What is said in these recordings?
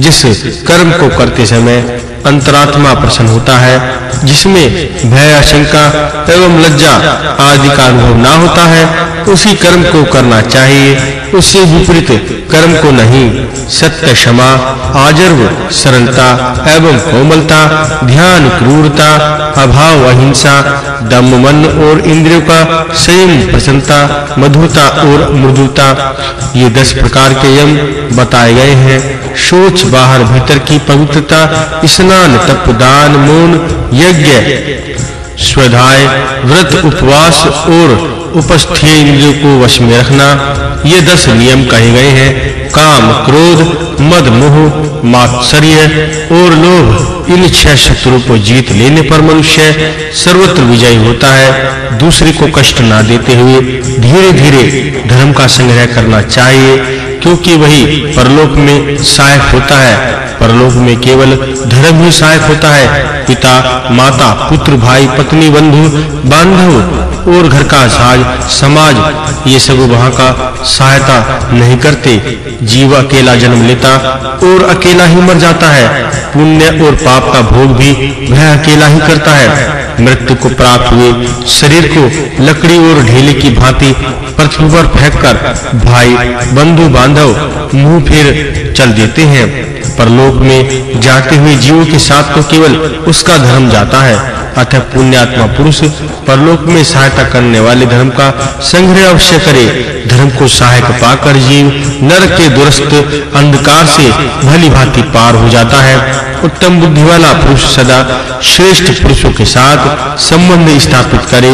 जिस कर्म को करते समय अंतरात्मा प्रसन्न होता है, जिसमें भय, आशंका एवं लज्जा आदि का अनुभव ना होता है, उसी कर्म को करना चाहिए। उससे विपरीत कर्म को नहीं, सत्य क्षमा, आजर्व, सरलता एवं कोमलता, ध्यान, क्रूरता, अभाव, अहिंसा दम मन और इंद्रियों का संयम, प्रसन्नता, मधुरता और मृदुता, ये दस प्रकार के यम बताए गए हैं। शौच बाहर भीतर की पवित्रता, स्नान तप दान मौन, यज्ञ स्वाध्याय व्रत, उपवास और उपस्थेय इंद्रियों को वश में रखना, ये दस नियम कहे गए हैं। काम, क्रोध, मद, मोह, मात्सर्य और लोभ, इन छह शत्रुओं को जीत लेने पर मनुष्य सर्वत्र विजयी होता है। दूसरे को कष्ट ना देते हुए धीरे-धीरे धर्म का संग्रह करना चाहिए। क्योंकि वही परलोक में सहायक होता है। परलोक में केवल धर्म ही सहायक होता है। पिता, माता, पुत्र, भाई, पत्नी, बंधु, बांधव और घर का साज, समाज, ये सब वहाँ का सहायता नहीं करते। जीव अकेला जन्म लेता और अकेला ही मर जाता है। पुण्य और पाप का भोग भी वह अकेला ही करता है। मृत्यु को प्राप्त हुए शरीर को लकड़ी और ढेले की भांति पृथ्वी पर फेंककर भाई, बंधु बांधव मुँह फिर चल देते हैं। परलोक में जाते हुए जीवों के साथ तो केवल उसका धर्म जाता है। अतः पुण्यात्मा पुरुष परलोक में सहायता करने वाले धर्म का संग्रह अवश्य करे। धर्म को सहायक पाकर जीव नरक के दुरस्त अंधकार से भली भांति पार हो जाता है। उत्तम बुद्धि वाला पुरुष सदा श्रेष्ठ पुरुषों के साथ संबंध स्थापित करे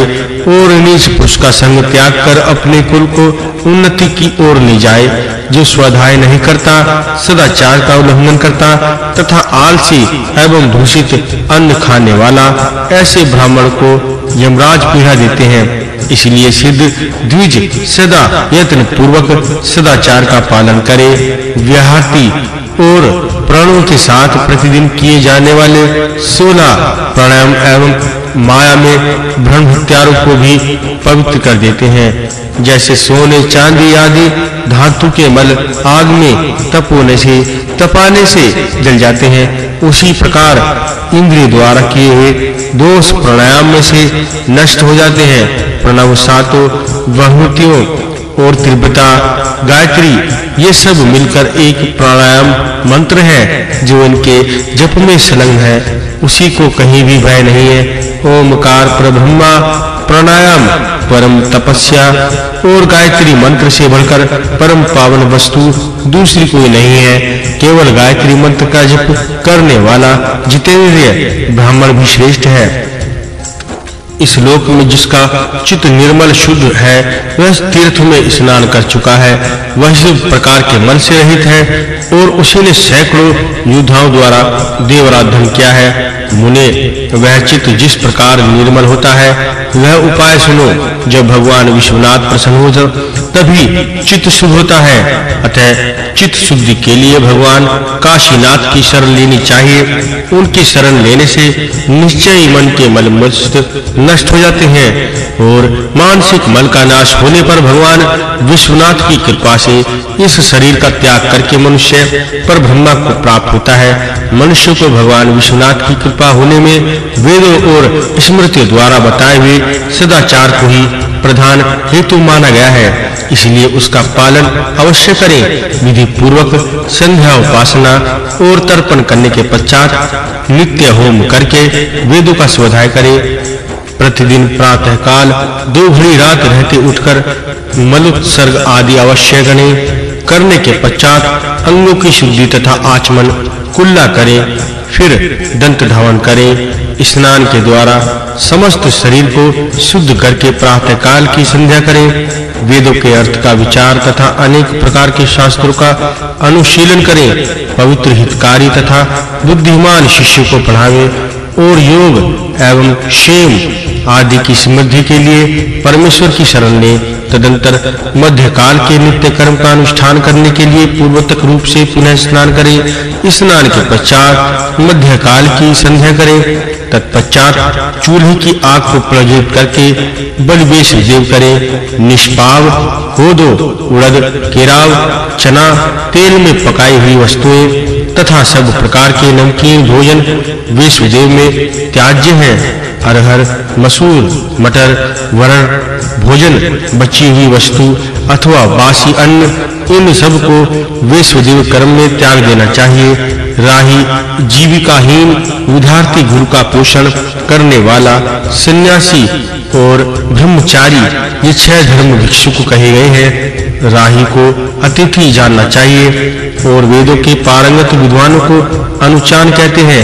और नीच पुरुष का संग त्याग कर अपने कुल को उन्नति की ओर ले जाए। जो स्वाध्याय नहीं करता, सदाचार का उल्लंघन करता तथा आलसी एवं दूषित अन्न खाने वाला ऐसे ब्राह्मण को यमराज पीड़ा देते हैं। इसलिए सिद्ध द्विज सदा यत्न पूर्वक सदाचार का पालन करे व्याहति और प्राणों के साथ प्रतिदिन किए जाने वाले 16 प्राणायाम एवं माया में भ्रम हत्यारों को भी पवित्र कर देते हैं। जैसे सोने, चांदी आदि धातु के मल आग में तप होने से, तपाने से जल जाते हैं। उसी प्रकार इंद्रिय द्वारा किए हुए दोष प्राणायाम में से नष्ट हो जाते हैं। प्रणव सातों बहुतियों और त्रिपता गायत्री, ये सब मिलकर एक प्राणायाम मंत्र है जो इनके जप में संलग्न है। उसी को कहीं भी भय नहीं है। ओमकार प्रब्रह्मा प्राणायाम, परम तपस्या और गायत्री मंत्र से बढ़कर परम पावन वस्तु दूसरी कोई नहीं है। केवल गायत्री मंत्र का जप करने वाला जितेंद्रिय ब्राह्मण भी श्रेष्ठ है। इस लोक में जिसका चित्त निर्मल शुद्ध है, वह तीर्थ में स्नान कर चुका है। वह इस प्रकार के मन से रहित है और उसी ने सैकड़ों योद्धाओं द्वारा देवराधन किया है। मुने, वह चित्त जिस प्रकार निर्मल होता है, वह उपाय सुनो। जब भगवान विश्वनाथ प्रसन्न हो तभी चित्त शुद्ध होता है। अतः चित्त शुद्धि के लिए भगवान काशीनाथ की शरण लेनी चाहिए। उनकी शरण लेने से निश्चय मन के मल मस्त नष्ट हो जाते हैं और मानसिक मल का नाश होने पर भगवान विश्वनाथ की कृपा से इस शरीर का त्याग करके मनुष्य पर ब्रह्मा को प्राप्त होता है। मनुष्य को भगवान विश्वनाथ की कृपा होने में वेदों और स्मृतियों द्वारा बताए हुए सदाचार को ही प्रधान हेतु माना गया है। इसलिए उसका पालन अवश्य करें। विधि पूर्वक संध्या उपासना और तर्पण करने के पश्चात नित्य होम करके वेदों का स्वाध्याय करें। प्रतिदिन प्रातः काल दो घड़ी रात रहते उठकर मलोत्सर्ग आदि अवश्य गणे। करने के पश्चात अंगों की शुद्धि तथा आचमन कुल्ला करें, फिर दंत धावन करें। स्नान के द्वारा समस्त शरीर को शुद्ध करके प्रातः काल की संध्या करें। वेदों के अर्थ का विचार तथा अनेक प्रकार के शास्त्रों का अनुशीलन करें। पवित्र हितकारी तथा बुद्धिमान शिष्य को पढ़ावे और योग एवं क्षेम आदि की समृद्धि के लिए परमेश्वर की शरण लें। तदंतर मध्यकाल के नित्य कर्म का अनुष्ठान करने के लिए पूर्वतक रूप से पुनः स्नान करें। स्नान के पश्चात मध्यकाल की संध्या करें। तत्पश्चात चूल्हे की आग को प्रज्वलित करके बलिवेश देव करें। निष्पाव कोदो उड़द, केराव, चना, तेल में पकाई हुई वस्तुएँ तथा सब प्रकार के नमकीन भोजन विश्वदेव में त्याज्य हैं। अरहर मसूर, मटर, वरण, भोजन, बची हुई वस्तु अथवा बासी अन्न, इन सबको विश्वदेव कर्म में त्याग देना चाहिए। राही जीविकाहीन विद्यार्थी गुरु का पोषण करने वाला सन्यासी और ब्रह्मचारी, ये छह धर्म भिक्षुक कहे गए हैं। राही को अतिथि जानना चाहिए और वेदों के पारंगत विद्वानों को अनुचान कहते हैं।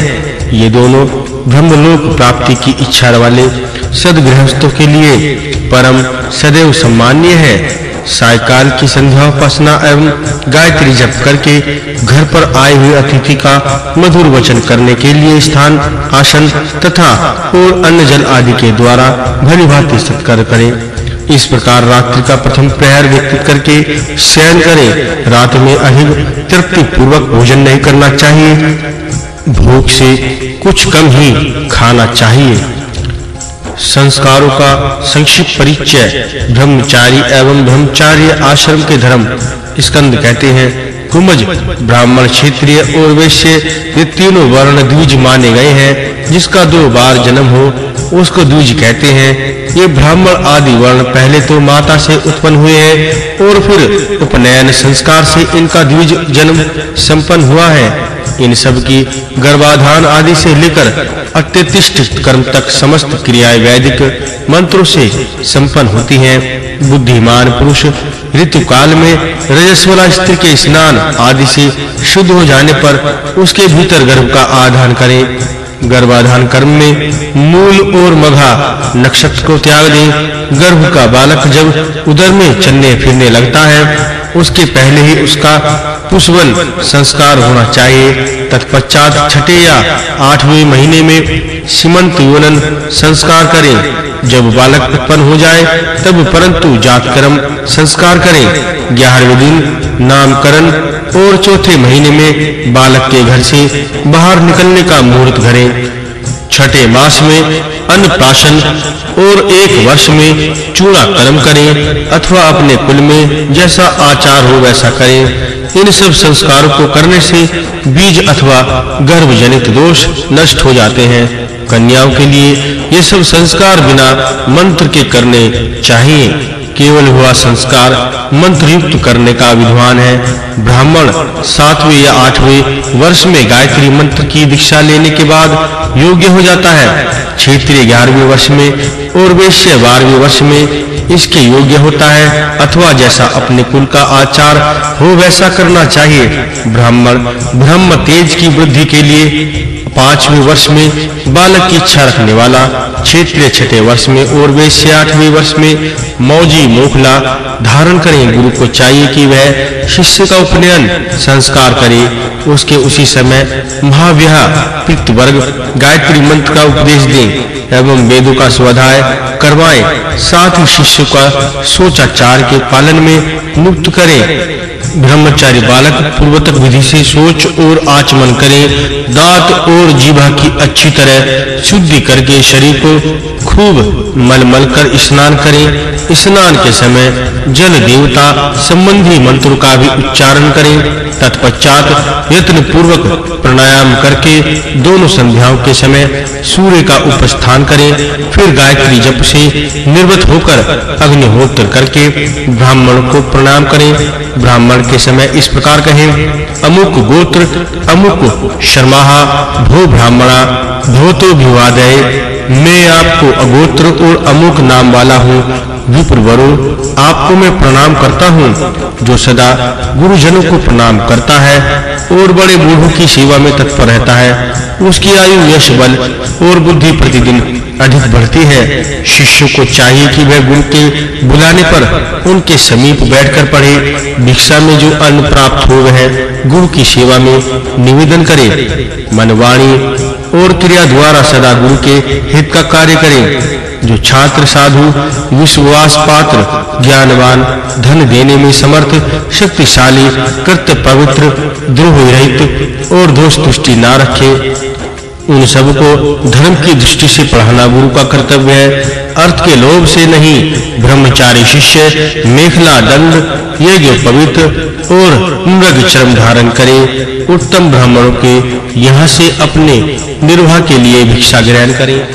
ये दोनों ब्रह्मलोक प्राप्ति की इच्छा वाले सदगृहस्थों के लिए परम सदैव सम्मान्य है। सायकाल की संध्या उपासना एवं गायत्री जप करके घर पर आए हुए अतिथि का मधुर वचन करने के लिए स्थान, आसन तथा और अन्न जल आदि के द्वारा भली भांति सत्कार करें। इस प्रकार रात्रि का प्रथम प्रहर व्यतीत करके शयन करें। रात में अधिक तृप्ति पूर्वक भोजन नहीं करना चाहिए। भूख से कुछ कम ही खाना चाहिए। संस्कारों का संक्षिप्त परिचय ब्रह्मचारी एवं ब्रह्मचार्य आश्रम के धर्म स्कंद कहते हैं, कुमज ब्राह्मण क्षत्रिय और वैश्य ये तीनों वर्ण द्विज माने गए हैं, जिसका दो बार जन्म हो, उसको द्विज कहते हैं। ये ब्राह्मण आदि वर्ण पहले तो माता से उत्पन्न हुए हैं और फिर उपनयन संस्कार से इनका द्विज जन्म संपन्न हुआ है। इन सब की गर्भाधान आदि से लेकर अत्यतिष्ठ कर्म तक समस्त क्रियाएँ वैदिक मंत्रों से संपन्न होती हैं। बुद्धिमान पुरुष ऋतु काल में रजस्वला स्त्री के स्नान आदि से शुद्ध हो जाने पर उसके भीतर गर्भ का आधान करें। गर्भाधान कर्म में मूल और मघा नक्षत्र को त्याग दें। गर्भ का बालक जब उदर में चलने फिरने लगता है उसके पहले ही उसका पुष्पवन संस्कार होना चाहिए। तत्पश्चात छठे या आठवें महीने में सीमंत योनन संस्कार करें। जब बालक उत्पन्न हो जाए, तब परंतु जात कर्म संस्कार करें। ग्यारहवें दिन नामकरण और चौथे महीने में बालक के घर से बाहर निकलने का मुहूर्त करें छठे मास में अन्नप्राशन और एक वर्ष में चूड़ा कर्म करें अथवा अपने कुल में जैसा आचार हो वैसा करें। इन सब संस्कारों को करने से बीज अथवा गर्भ जनित दोष नष्ट हो जाते हैं। कन्याओं के लिए ये सब संस्कार बिना मंत्र के करने चाहिए। केवल हुआ संस्कार मंत्र युक्त करने का विद्वान है। ब्राह्मण सातवें या आठवें वर्ष में गायत्री मंत्र की दीक्षा लेने के बाद योग्य हो जाता है। क्षेत्रीय ग्यारहवें वर्ष में और वैश्य बारहवें वर्ष में इसके योग्य होता है, अथवा जैसा अपने कुल का आचार हो वैसा करना चाहिए। ब्राह्मण, ब्रह्म तेज की वृद्धि के लिए पाँचवें वर्ष में बालक की इच्छा रखने वाला क्षेत्रीय छठे वर्ष में और वैश्य आठवें वर्ष में मौजी मोखला धारण करें। गुरु को चाहिए कि वह शिष्य का उपनयन, संस्कार करे। उसके उसी समय महाव्याह पित्त वर्ग गायत्री मंत्र का उपदेश दें एवं वेदों का स्वाध्याय करवाएँ। साथ ही शिष्य का सोचाचार के पालन में मुक्त करें। ब्रह्मचारी बालक पूर्वतक विधि से सोच और आचमन करे, दांत और जीवा की अच्छी तरह शुद्धि करके शरीर को खूब मल-मल कर स्नान करें। स्नान के समय जल देवता संबंधी मंत्रों का भी उच्चारण करें। तत्पश्चात यत्न पूर्वक प्राणायाम करके दोनों संध्याओं के समय सूर्य का उपस्थान करें। फिर गायत्री जप से निर्वत होकर अग्निहोत्र करके ब्राह्मण को प्रणाम करें। ब्राह्मण के समय इस प्रकार कहें, अमुक गोत्र, अमुक शर्माहा, भो ब्राह्मणा भवतो भिवादय, मैं आपको अगोत्र और अमुक नाम वाला हूँ। विप्रवरो आपको मैं प्रणाम करता हूँ, जो सदा गुरुजनों को प्रणाम करता है और बड़े बूढ़ों की सेवा में तत्पर रहता है। उसकी आयु यश बल और बुद्धि प्रतिदिन अधिक बढ़ती है। शिष्य को चाहिए कि वह गुरु के बुलाने पर उनके समीप बैठकर पढ़े। भिक्षा में जो अन्न प्राप्त हो वह गुरु की सेवा में निवेदन करे। मनवाणी और क्रिया द्वारा सदा गुरु के हित का कार्य करें। जो छात्र, साधु विश्वास पात्र, ज्ञानवान, धन देने में समर्थ, शक्तिशाली, कृत पवित्र, द्रोह रहित और दोष तुष्टि ना रखे उन सबको धर्म की दृष्टि से पढ़ाना गुरु का कर्तव्य है। अर्थ के लोभ से नहीं, ब्रह्मचारी शिष्य, मेखला दंड ये जो पवित्र और मृग चरम धारण करे। उत्तम ब्राह्मणों के यहाँ से अपने निर्वाह के लिए भिक्षा ग्रहण करें।